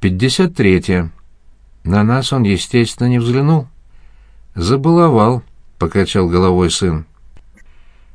Пятьдесят третье. На нас он, естественно, не взглянул. «Забаловал», — покачал головой сын.